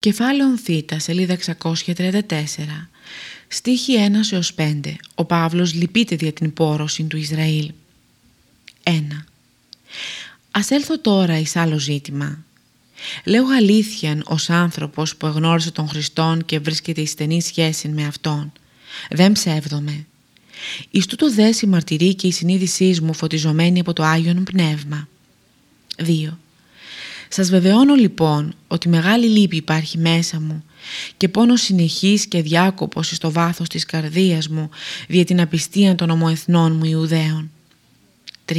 Κεφάλαιο Θ, σελίδα 634, στίχη 1 έως 5. Ο Παύλος λυπείται δια την πόρωση του Ισραήλ. 1. Ας έλθω τώρα εις άλλο ζήτημα. Λέω αλήθειαν ως άνθρωπος που εγνώρισε τον Χριστόν και βρίσκεται εις στενή σχέση με Αυτόν. Δεν ψεύδομαι. Εις τούτο δέσει μαρτυρεί και η συνείδησή μου φωτιζωμένη από το Άγιον Πνεύμα. 2. Σας βεβαιώνω λοιπόν ότι μεγάλη λύπη υπάρχει μέσα μου και πόνο συνεχής και διάκοπος στο βάθος της καρδίας μου δια την απιστία των ομοεθνών μου Ιουδαίων. 3.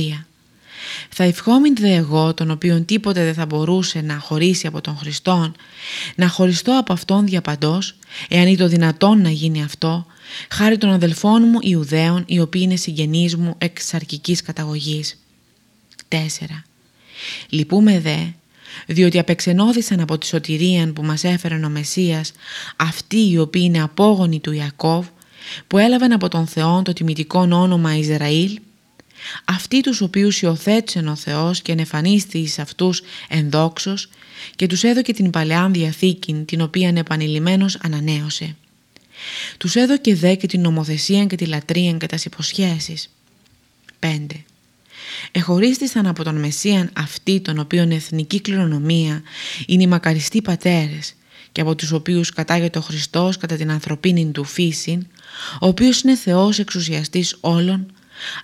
Θα ευχόμην δε εγώ, τον οποίον τίποτε δεν θα μπορούσε να χωρίσει από τον Χριστόν, να χωριστώ από Αυτόν διαπαντός, εάν είναι το δυνατόν να γίνει αυτό, χάρη των αδελφών μου Ιουδαίων, οι οποίοι είναι συγγενείς μου εξ αρκικής καταγωγής. 4. Λυπούμε δε διότι απεξενώθησαν από τη σωτηρία που μας έφερε ο Μεσσίας αυτοί οι οποίοι είναι απόγονοι του Ιακώβ που έλαβαν από τον Θεό το τιμητικό όνομα Ισραήλ αυτοί τους οποίους υιοθέτησε ο Θεός και ενεφανίστη εις αυτούς ενδόξως και τους έδωκε την Παλαιά Διαθήκη την οποία επανειλημμένος ανανέωσε. Τους έδωκε δε και την νομοθεσία και τη λατρεία και τα υποσχέσεις. 5 εχωρίστησαν από τον Μεσσίαν αυτοί των οποίων εθνική κληρονομία είναι οι μακαριστοί πατέρες και από τους οποίους κατάγεται ο Χριστός κατά την ανθρωπίνη του φύση, ο οποίος είναι Θεός εξουσιαστής όλων,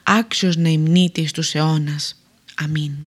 άξιος να υμνείται στους αιώνας. Αμήν.